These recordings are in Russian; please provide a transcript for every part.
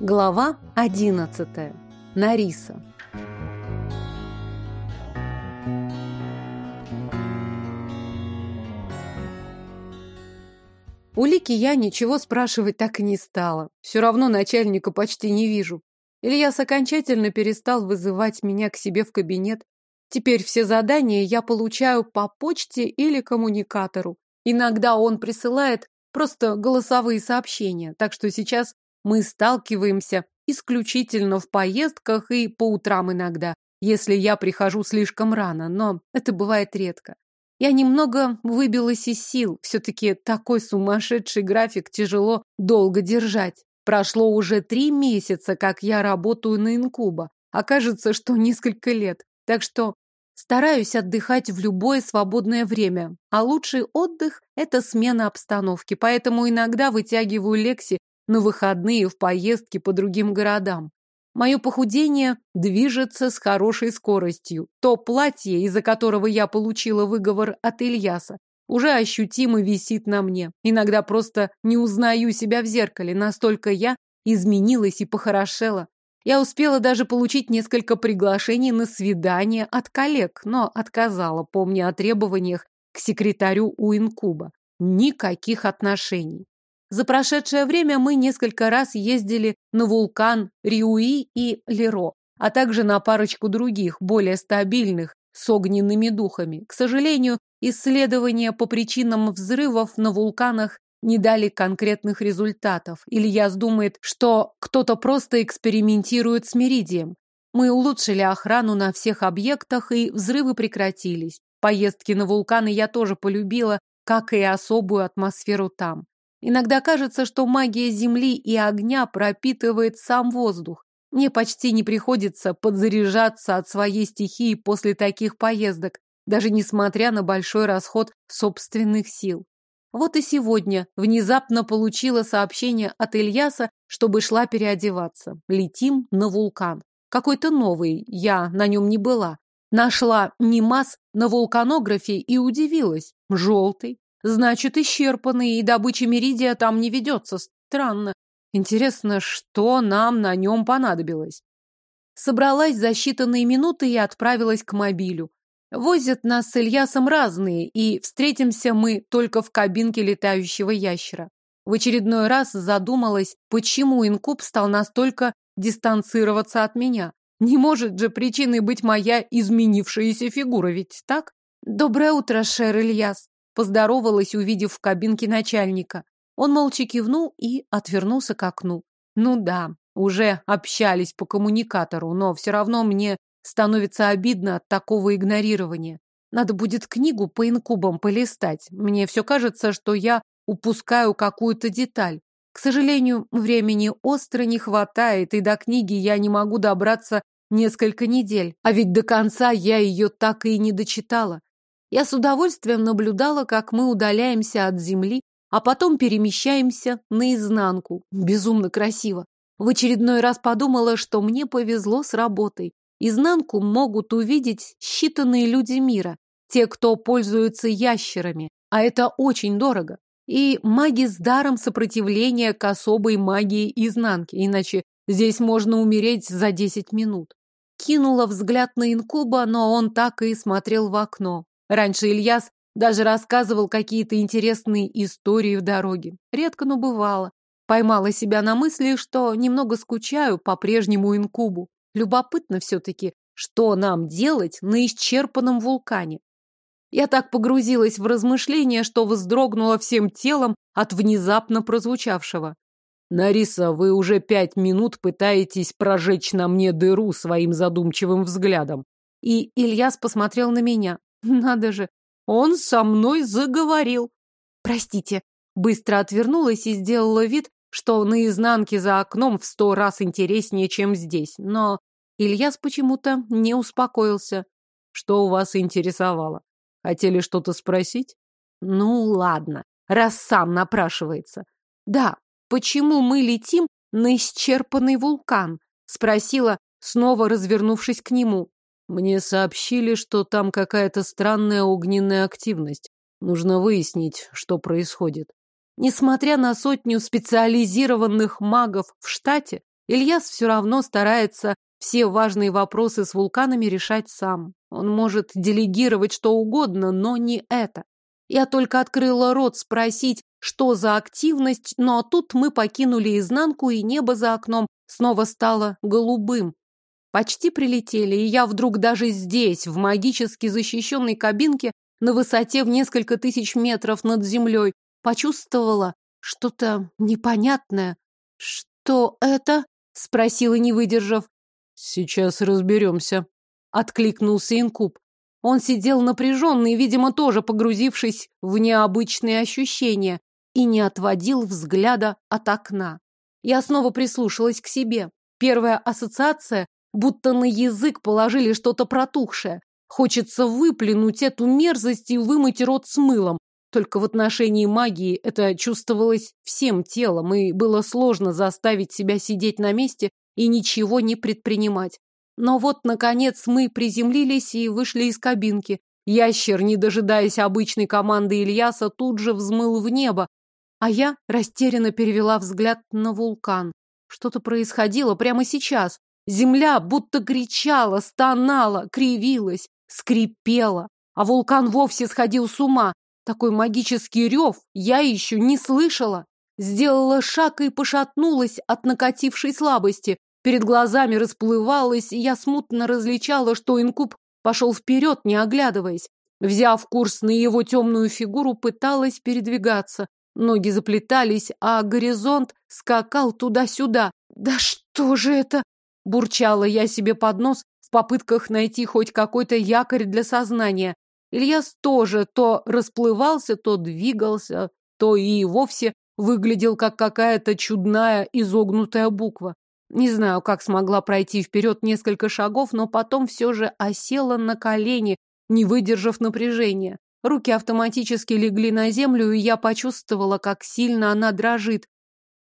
Глава одиннадцатая. Нариса. У Лики я ничего спрашивать так и не стала. Все равно начальника почти не вижу. Ильяс окончательно перестал вызывать меня к себе в кабинет. Теперь все задания я получаю по почте или коммуникатору. Иногда он присылает просто голосовые сообщения, так что сейчас мы сталкиваемся исключительно в поездках и по утрам иногда, если я прихожу слишком рано, но это бывает редко. Я немного выбилась из сил. Все-таки такой сумасшедший график тяжело долго держать. Прошло уже три месяца, как я работаю на инкуба. Окажется, что несколько лет. Так что стараюсь отдыхать в любое свободное время. А лучший отдых – это смена обстановки. Поэтому иногда вытягиваю Лекси на выходные в поездки по другим городам. Мое похудение движется с хорошей скоростью. То платье, из-за которого я получила выговор от Ильяса, уже ощутимо висит на мне. Иногда просто не узнаю себя в зеркале, настолько я изменилась и похорошела. Я успела даже получить несколько приглашений на свидание от коллег, но отказала, помня о требованиях к секретарю у инкуба. Никаких отношений. За прошедшее время мы несколько раз ездили на вулкан Риуи и Леро, а также на парочку других, более стабильных, с огненными духами. К сожалению, исследования по причинам взрывов на вулканах не дали конкретных результатов. Ильяс думает, что кто-то просто экспериментирует с Меридием. Мы улучшили охрану на всех объектах, и взрывы прекратились. Поездки на вулканы я тоже полюбила, как и особую атмосферу там. Иногда кажется, что магия земли и огня пропитывает сам воздух. Мне почти не приходится подзаряжаться от своей стихии после таких поездок, даже несмотря на большой расход собственных сил. Вот и сегодня внезапно получила сообщение от Ильяса, чтобы шла переодеваться. Летим на вулкан. Какой-то новый, я на нем не была. Нашла Немас на вулканографе и удивилась. Желтый. Значит, исчерпанный, и добыча меридия там не ведется. Странно. Интересно, что нам на нем понадобилось? Собралась за считанные минуты и отправилась к мобилю. Возят нас с Ильясом разные, и встретимся мы только в кабинке летающего ящера. В очередной раз задумалась, почему инкуб стал настолько дистанцироваться от меня. Не может же причиной быть моя изменившаяся фигура, ведь так? Доброе утро, Шер Ильяс. Поздоровалась, увидев в кабинке начальника. Он молча кивнул и отвернулся к окну. Ну да, уже общались по коммуникатору, но все равно мне становится обидно от такого игнорирования. Надо будет книгу по инкубам полистать. Мне все кажется, что я упускаю какую-то деталь. К сожалению, времени остро не хватает, и до книги я не могу добраться несколько недель. А ведь до конца я ее так и не дочитала. Я с удовольствием наблюдала, как мы удаляемся от земли, а потом перемещаемся наизнанку. Безумно красиво. В очередной раз подумала, что мне повезло с работой. Изнанку могут увидеть считанные люди мира, те, кто пользуются ящерами, а это очень дорого. И маги с даром сопротивления к особой магии изнанки, иначе здесь можно умереть за 10 минут. Кинула взгляд на инкуба, но он так и смотрел в окно. Раньше Ильяс даже рассказывал какие-то интересные истории в дороге. Редко, но бывало. Поймала себя на мысли, что немного скучаю по прежнему инкубу. Любопытно все-таки, что нам делать на исчерпанном вулкане. Я так погрузилась в размышления, что вздрогнула всем телом от внезапно прозвучавшего. «Нариса, вы уже пять минут пытаетесь прожечь на мне дыру своим задумчивым взглядом». И Ильяс посмотрел на меня. Надо же, он со мной заговорил. Простите, быстро отвернулась и сделала вид, что наизнанке за окном в сто раз интереснее, чем здесь. Но Ильяс почему-то не успокоился. Что у вас интересовало? Хотели что-то спросить? Ну, ладно, раз сам напрашивается. Да, почему мы летим на исчерпанный вулкан? Спросила, снова развернувшись к нему. Мне сообщили, что там какая-то странная огненная активность. Нужно выяснить, что происходит. Несмотря на сотню специализированных магов в штате, Ильяс все равно старается все важные вопросы с вулканами решать сам. Он может делегировать что угодно, но не это. Я только открыла рот спросить, что за активность, но тут мы покинули изнанку, и небо за окном снова стало голубым. Почти прилетели, и я вдруг даже здесь, в магически защищенной кабинке, на высоте в несколько тысяч метров над землей, почувствовала что-то непонятное. «Что это?» — спросила, не выдержав. «Сейчас разберемся», — откликнулся инкуб. Он сидел напряженный, видимо, тоже погрузившись в необычные ощущения, и не отводил взгляда от окна. Я снова прислушалась к себе. Первая ассоциация, будто на язык положили что-то протухшее. Хочется выплюнуть эту мерзость и вымыть рот с мылом. Только в отношении магии это чувствовалось всем телом, и было сложно заставить себя сидеть на месте и ничего не предпринимать. Но вот, наконец, мы приземлились и вышли из кабинки. Ящер, не дожидаясь обычной команды Ильяса, тут же взмыл в небо, а я растерянно перевела взгляд на вулкан. Что-то происходило прямо сейчас. Земля будто кричала, стонала, кривилась, скрипела, а вулкан вовсе сходил с ума. Такой магический рев я еще не слышала. Сделала шаг и пошатнулась от накатившей слабости. Перед глазами расплывалась, и я смутно различала, что инкуб пошел вперед, не оглядываясь. Взяв курс на его темную фигуру, пыталась передвигаться. Ноги заплетались, а горизонт скакал туда-сюда. «Да что же это?» – бурчала я себе под нос в попытках найти хоть какой-то якорь для сознания. Ильяс тоже то расплывался, то двигался, то и вовсе выглядел как какая-то чудная изогнутая буква. Не знаю, как смогла пройти вперед несколько шагов, но потом все же осела на колени, не выдержав напряжения. Руки автоматически легли на землю, и я почувствовала, как сильно она дрожит.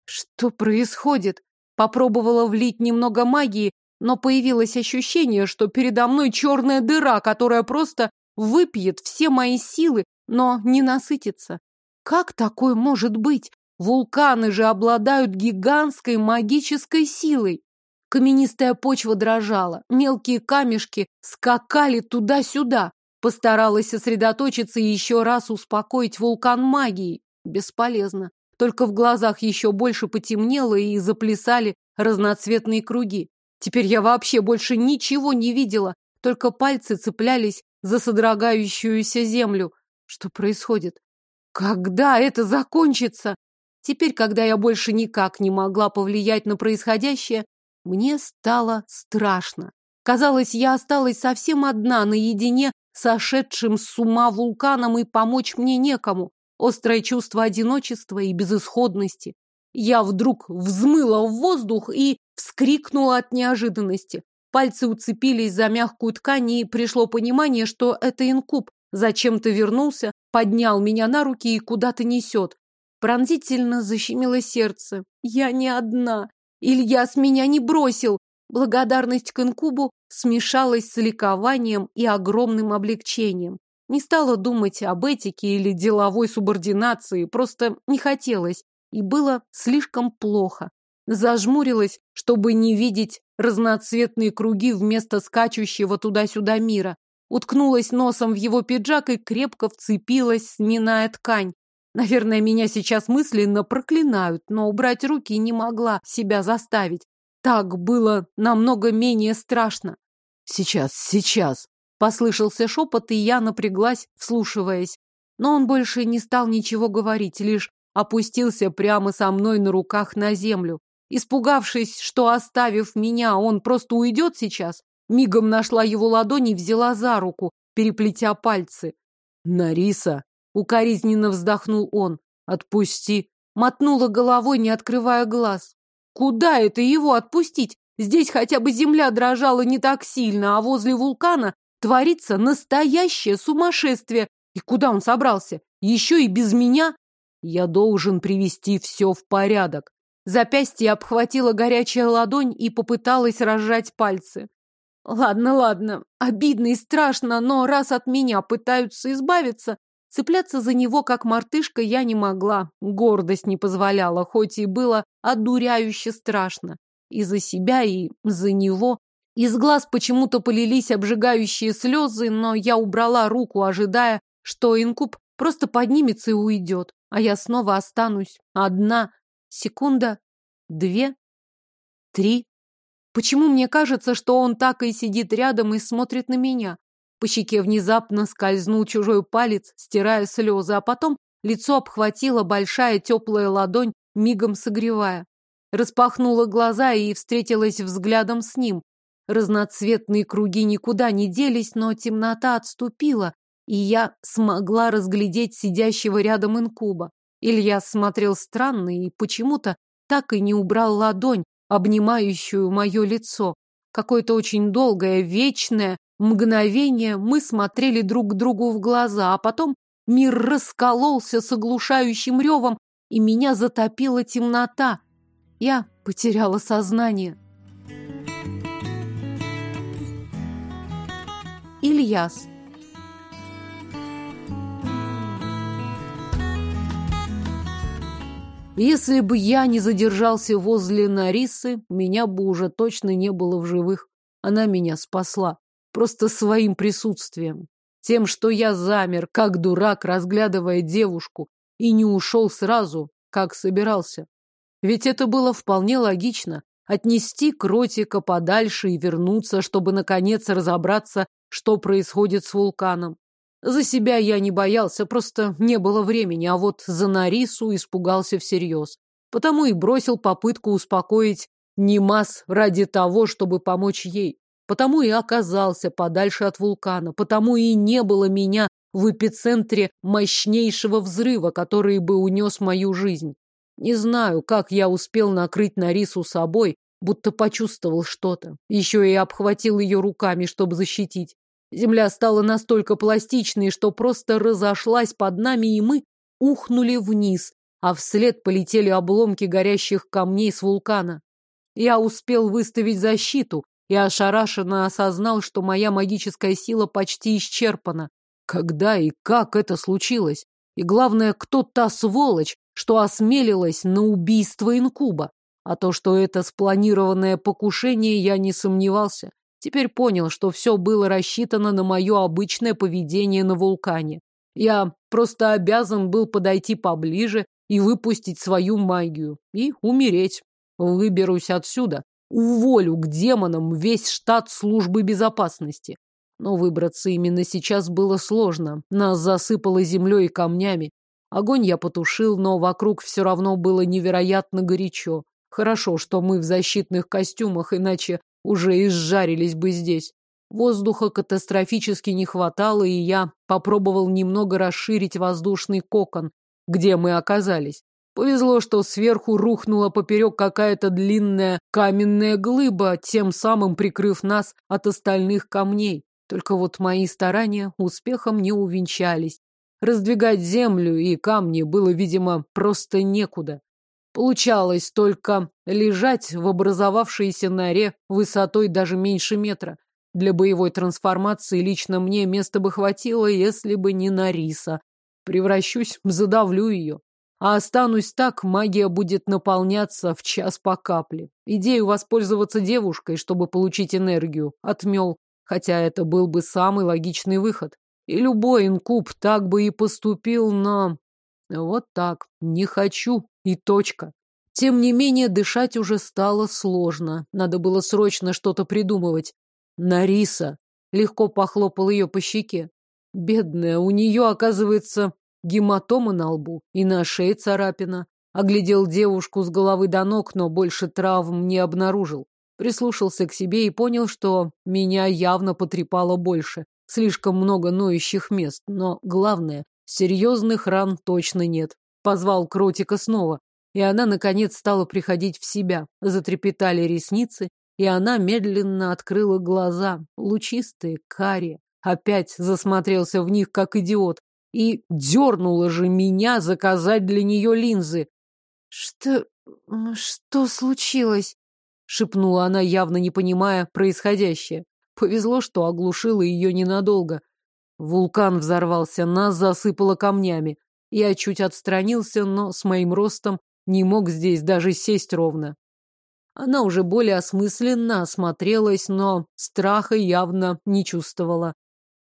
Что происходит? Попробовала влить немного магии, но появилось ощущение, что передо мной черная дыра, которая просто выпьет все мои силы, но не насытится. Как такое может быть? Вулканы же обладают гигантской магической силой. Каменистая почва дрожала, мелкие камешки скакали туда-сюда. Постаралась сосредоточиться и еще раз успокоить вулкан магии. Бесполезно. Только в глазах еще больше потемнело и заплясали разноцветные круги. Теперь я вообще больше ничего не видела, только пальцы цеплялись за содрогающуюся землю. Что происходит? Когда это закончится? Теперь, когда я больше никак не могла повлиять на происходящее, мне стало страшно. Казалось, я осталась совсем одна, наедине сошедшим с ума вулканом, и помочь мне некому. Острое чувство одиночества и безысходности. Я вдруг взмыла в воздух и вскрикнула от неожиданности. Пальцы уцепились за мягкую ткань, и пришло понимание, что это инкуб. Зачем-то вернулся, поднял меня на руки и куда-то несет. Пронзительно защемило сердце. Я не одна. Ильяс меня не бросил. Благодарность к инкубу смешалась с ликованием и огромным облегчением. Не стала думать об этике или деловой субординации, просто не хотелось, и было слишком плохо. Зажмурилась, чтобы не видеть разноцветные круги вместо скачущего туда-сюда мира. Уткнулась носом в его пиджак и крепко вцепилась, сминая ткань. Наверное, меня сейчас мысленно проклинают, но убрать руки не могла себя заставить. Так было намного менее страшно. Сейчас, сейчас. Послышался шепот, и я напряглась, вслушиваясь. Но он больше не стал ничего говорить, лишь опустился прямо со мной на руках на землю. Испугавшись, что, оставив меня, он просто уйдет сейчас, мигом нашла его ладони и взяла за руку, переплетя пальцы. «Нариса!» — укоризненно вздохнул он. «Отпусти!» Мотнула головой, не открывая глаз. Куда это его отпустить? Здесь хотя бы земля дрожала не так сильно, а возле вулкана творится настоящее сумасшествие. И куда он собрался? Еще и без меня? Я должен привести все в порядок. Запястье обхватила горячая ладонь и попыталась разжать пальцы. Ладно, ладно, обидно и страшно, но раз от меня пытаются избавиться, Цепляться за него, как мартышка, я не могла. Гордость не позволяла, хоть и было одуряюще страшно. И за себя, и за него. Из глаз почему-то полились обжигающие слезы, но я убрала руку, ожидая, что инкуб просто поднимется и уйдет, а я снова останусь одна. Секунда, две, три. Почему мне кажется, что он так и сидит рядом и смотрит на меня? По щеке внезапно скользнул чужой палец, стирая слезы, а потом лицо обхватила большая теплая ладонь, мигом согревая. Распахнула глаза и встретилась взглядом с ним. Разноцветные круги никуда не делись, но темнота отступила, и я смогла разглядеть сидящего рядом инкуба. Илья смотрел странно и почему-то так и не убрал ладонь, обнимающую мое лицо. Какое-то очень долгое, вечное мгновение мы смотрели друг другу в глаза, а потом мир раскололся с оглушающим ревом, и меня затопила темнота. Я потеряла сознание. Ильяс Если бы я не задержался возле Нарисы, меня бы уже точно не было в живых. Она меня спасла. Просто своим присутствием. Тем, что я замер, как дурак, разглядывая девушку, и не ушел сразу, как собирался. Ведь это было вполне логично. Отнести кротика подальше и вернуться, чтобы, наконец, разобраться, что происходит с вулканом. За себя я не боялся, просто не было времени, а вот за Нарису испугался всерьез. Потому и бросил попытку успокоить Нимас ради того, чтобы помочь ей. Потому и оказался подальше от вулкана, потому и не было меня в эпицентре мощнейшего взрыва, который бы унес мою жизнь. Не знаю, как я успел накрыть Нарису собой, будто почувствовал что-то. Еще и обхватил ее руками, чтобы защитить. Земля стала настолько пластичной, что просто разошлась под нами, и мы ухнули вниз, а вслед полетели обломки горящих камней с вулкана. Я успел выставить защиту и ошарашенно осознал, что моя магическая сила почти исчерпана. Когда и как это случилось? И главное, кто та сволочь, что осмелилась на убийство инкуба? А то, что это спланированное покушение, я не сомневался. Теперь понял, что все было рассчитано на мое обычное поведение на вулкане. Я просто обязан был подойти поближе и выпустить свою магию. И умереть. Выберусь отсюда. Уволю к демонам весь штат службы безопасности. Но выбраться именно сейчас было сложно. Нас засыпало землей и камнями. Огонь я потушил, но вокруг все равно было невероятно горячо. Хорошо, что мы в защитных костюмах, иначе уже изжарились бы здесь. Воздуха катастрофически не хватало, и я попробовал немного расширить воздушный кокон, где мы оказались. Повезло, что сверху рухнула поперек какая-то длинная каменная глыба, тем самым прикрыв нас от остальных камней. Только вот мои старания успехом не увенчались. Раздвигать землю и камни было, видимо, просто некуда. Получалось только лежать в образовавшейся норе высотой даже меньше метра. Для боевой трансформации лично мне места бы хватило, если бы не Нариса. Превращусь, задавлю ее. А останусь так, магия будет наполняться в час по капле. Идею воспользоваться девушкой, чтобы получить энергию, отмел, хотя это был бы самый логичный выход. И любой инкуб так бы и поступил, но... Вот так. Не хочу. И точка. Тем не менее, дышать уже стало сложно. Надо было срочно что-то придумывать. Нариса легко похлопал ее по щеке. Бедная, у нее, оказывается, гематома на лбу и на шее царапина. Оглядел девушку с головы до ног, но больше травм не обнаружил. Прислушался к себе и понял, что меня явно потрепало больше. Слишком много ноющих мест, но главное, серьезных ран точно нет. Позвал Кротика снова, и она, наконец, стала приходить в себя. Затрепетали ресницы, и она медленно открыла глаза, лучистые, карие. Опять засмотрелся в них, как идиот, и дернула же меня заказать для нее линзы. «Что... что случилось?» — шепнула она, явно не понимая происходящее. Повезло, что оглушила ее ненадолго. Вулкан взорвался, нас засыпало камнями. Я чуть отстранился, но с моим ростом не мог здесь даже сесть ровно. Она уже более осмысленно осмотрелась, но страха явно не чувствовала.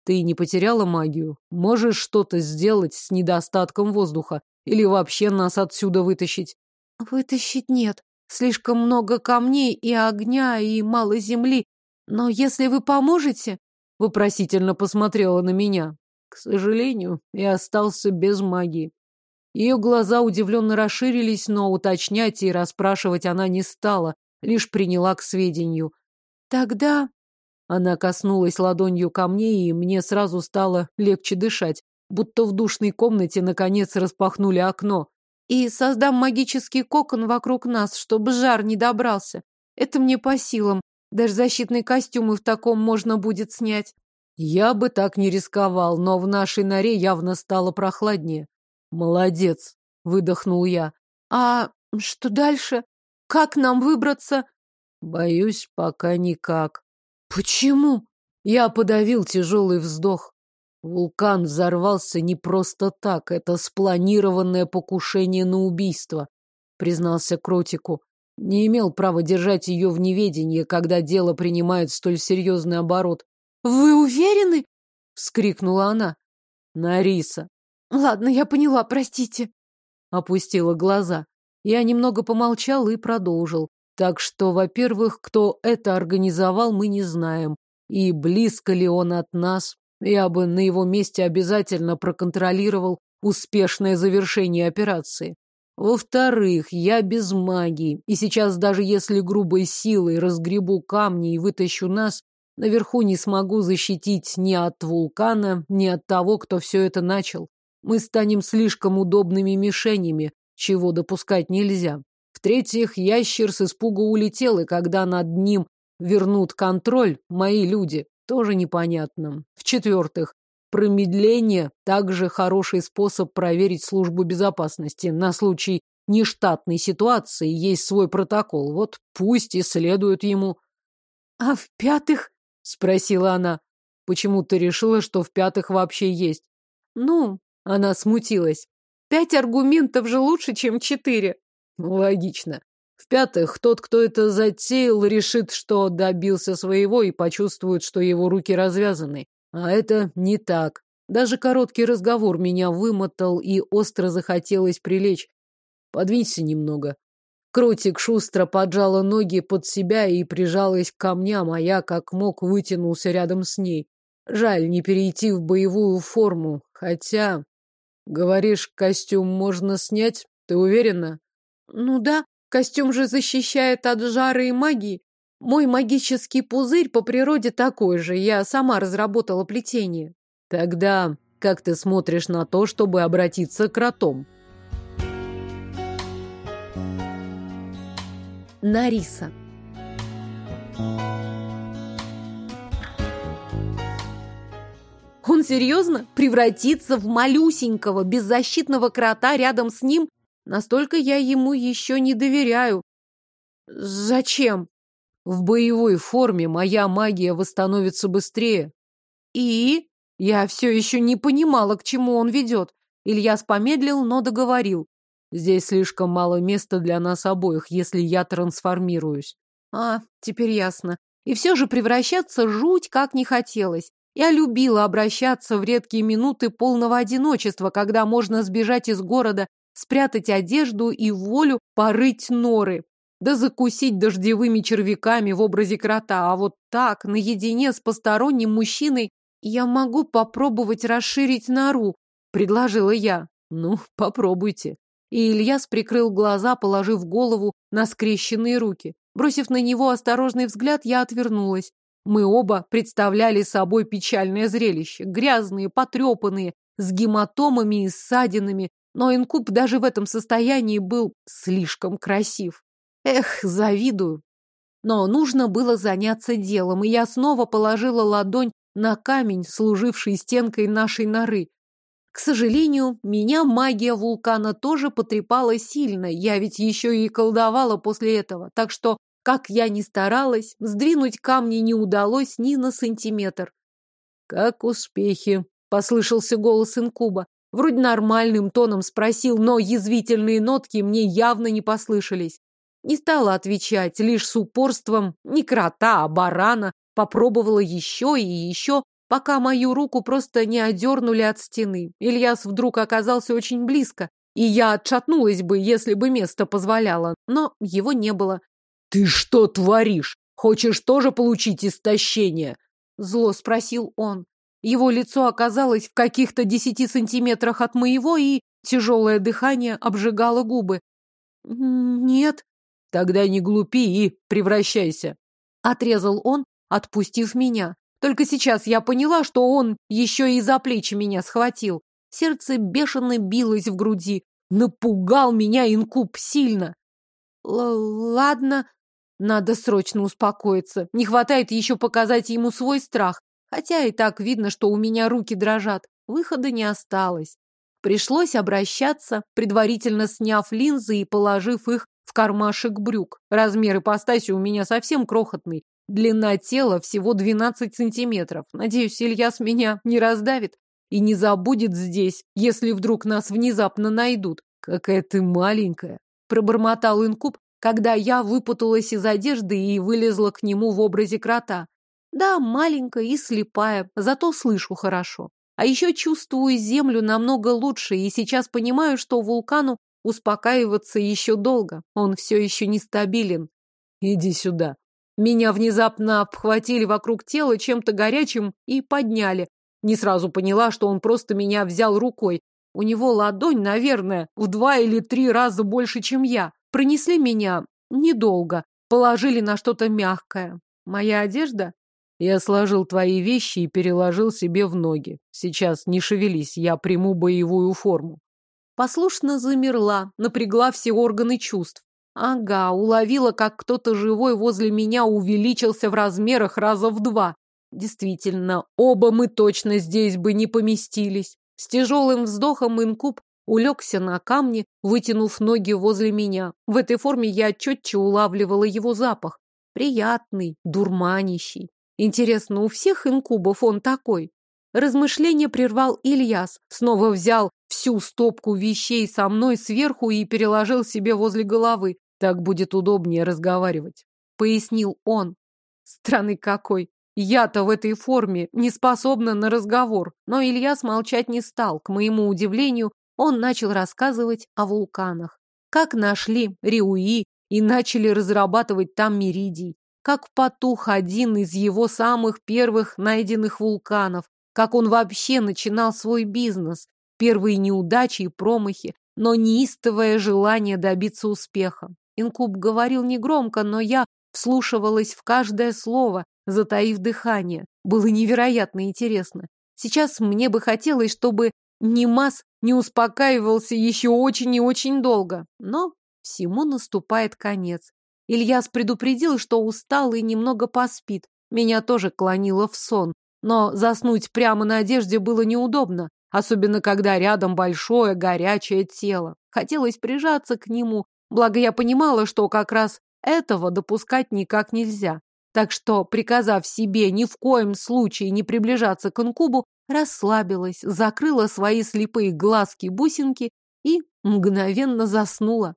Ты не потеряла магию? Можешь что-то сделать с недостатком воздуха? Или вообще нас отсюда вытащить? Вытащить нет. Слишком много камней и огня, и мало земли. Но если вы поможете... Вопросительно посмотрела на меня. К сожалению, я остался без магии. Ее глаза удивленно расширились, но уточнять и расспрашивать она не стала, лишь приняла к сведению. Тогда... Она коснулась ладонью ко мне, и мне сразу стало легче дышать, будто в душной комнате наконец распахнули окно. И создам магический кокон вокруг нас, чтобы жар не добрался. Это мне по силам. Даже защитные костюмы в таком можно будет снять. Я бы так не рисковал, но в нашей норе явно стало прохладнее. Молодец, выдохнул я. А что дальше? Как нам выбраться? Боюсь, пока никак. Почему? Я подавил тяжелый вздох. Вулкан взорвался не просто так, это спланированное покушение на убийство, признался Кротику. Не имел права держать ее в неведении, когда дело принимает столь серьезный оборот. «Вы уверены?» — вскрикнула она. «Нариса». «Ладно, я поняла, простите». Опустила глаза. Я немного помолчал и продолжил. Так что, во-первых, кто это организовал, мы не знаем. И близко ли он от нас, я бы на его месте обязательно проконтролировал успешное завершение операции. Во-вторых, я без магии, и сейчас даже если грубой силой разгребу камни и вытащу нас, наверху не смогу защитить ни от вулкана, ни от того, кто все это начал. Мы станем слишком удобными мишенями, чего допускать нельзя. В-третьих, ящер с испуга улетел, и когда над ним вернут контроль мои люди, тоже непонятно. В-четвертых, Промедление – также хороший способ проверить службу безопасности. На случай нештатной ситуации есть свой протокол. Вот пусть и следуют ему. — А в-пятых? — спросила она. — Почему ты решила, что в-пятых вообще есть? — Ну, она смутилась. Пять аргументов же лучше, чем четыре. Логично. В-пятых, тот, кто это затеял, решит, что добился своего и почувствует, что его руки развязаны. А это не так. Даже короткий разговор меня вымотал, и остро захотелось прилечь. Подвинься немного. Кротик шустро поджала ноги под себя и прижалась к камням, а я, как мог, вытянулся рядом с ней. Жаль не перейти в боевую форму, хотя... Говоришь, костюм можно снять? Ты уверена? Ну да, костюм же защищает от жара и магии. Мой магический пузырь по природе такой же, я сама разработала плетение. Тогда как ты смотришь на то, чтобы обратиться к кротом? Нариса Он серьезно превратится в малюсенького, беззащитного крота рядом с ним? Настолько я ему еще не доверяю. Зачем? В боевой форме моя магия восстановится быстрее. И? Я все еще не понимала, к чему он ведет. Ильяс помедлил, но договорил. Здесь слишком мало места для нас обоих, если я трансформируюсь. А, теперь ясно. И все же превращаться жуть как не хотелось. Я любила обращаться в редкие минуты полного одиночества, когда можно сбежать из города, спрятать одежду и волю порыть норы да закусить дождевыми червяками в образе крота, а вот так, наедине с посторонним мужчиной, я могу попробовать расширить нору, предложила я. Ну, попробуйте. И Ильяс прикрыл глаза, положив голову на скрещенные руки. Бросив на него осторожный взгляд, я отвернулась. Мы оба представляли собой печальное зрелище. Грязные, потрепанные, с гематомами и ссадинами. Но инкуб даже в этом состоянии был слишком красив. Эх, завидую. Но нужно было заняться делом, и я снова положила ладонь на камень, служивший стенкой нашей норы. К сожалению, меня магия вулкана тоже потрепала сильно, я ведь еще и колдовала после этого, так что, как я ни старалась, сдвинуть камни не удалось ни на сантиметр. «Как успехи?» Послышался голос инкуба. Вроде нормальным тоном спросил, но язвительные нотки мне явно не послышались. Не стала отвечать, лишь с упорством не крота, а барана попробовала еще и еще, пока мою руку просто не одернули от стены. Ильяс вдруг оказался очень близко, и я отшатнулась бы, если бы место позволяло, но его не было. «Ты что творишь? Хочешь тоже получить истощение?» Зло спросил он. Его лицо оказалось в каких-то десяти сантиметрах от моего, и тяжелое дыхание обжигало губы. «Нет». «Тогда не глупи и превращайся», — отрезал он, отпустив меня. Только сейчас я поняла, что он еще и за плечи меня схватил. Сердце бешено билось в груди. Напугал меня инкуб сильно. Л ладно, надо срочно успокоиться. Не хватает еще показать ему свой страх. Хотя и так видно, что у меня руки дрожат. Выхода не осталось. Пришлось обращаться, предварительно сняв линзы и положив их в кармашек брюк. Размер ипостаси у меня совсем крохотный. Длина тела всего 12 сантиметров. Надеюсь, Ильяс меня не раздавит и не забудет здесь, если вдруг нас внезапно найдут. Какая ты маленькая, пробормотал инкуб, когда я выпуталась из одежды и вылезла к нему в образе крота. Да, маленькая и слепая, зато слышу хорошо. А еще чувствую землю намного лучше и сейчас понимаю, что вулкану успокаиваться еще долго. Он все еще нестабилен. Иди сюда. Меня внезапно обхватили вокруг тела чем-то горячим и подняли. Не сразу поняла, что он просто меня взял рукой. У него ладонь, наверное, в два или три раза больше, чем я. Пронесли меня недолго, положили на что-то мягкое. Моя одежда? Я сложил твои вещи и переложил себе в ноги. Сейчас не шевелись, я приму боевую форму. Послушно замерла, напрягла все органы чувств. Ага, уловила, как кто-то живой возле меня увеличился в размерах раза в два. Действительно, оба мы точно здесь бы не поместились. С тяжелым вздохом инкуб улегся на камне, вытянув ноги возле меня. В этой форме я четче улавливала его запах. Приятный, дурманящий. Интересно, у всех инкубов он такой? Размышление прервал Ильяс. Снова взял всю стопку вещей со мной сверху и переложил себе возле головы. Так будет удобнее разговаривать. Пояснил он. Странный какой. Я-то в этой форме не способна на разговор. Но Ильяс молчать не стал. К моему удивлению, он начал рассказывать о вулканах. Как нашли Риуи и начали разрабатывать там меридий как потух один из его самых первых найденных вулканов, как он вообще начинал свой бизнес, первые неудачи и промахи, но неистовое желание добиться успеха. Инкуб говорил негромко, но я вслушивалась в каждое слово, затаив дыхание. Было невероятно интересно. Сейчас мне бы хотелось, чтобы Нимас не успокаивался еще очень и очень долго. Но всему наступает конец. Ильяс предупредил, что устал и немного поспит. Меня тоже клонило в сон. Но заснуть прямо на одежде было неудобно, особенно когда рядом большое горячее тело. Хотелось прижаться к нему, благо я понимала, что как раз этого допускать никак нельзя. Так что, приказав себе ни в коем случае не приближаться к инкубу, расслабилась, закрыла свои слепые глазки-бусинки и мгновенно заснула.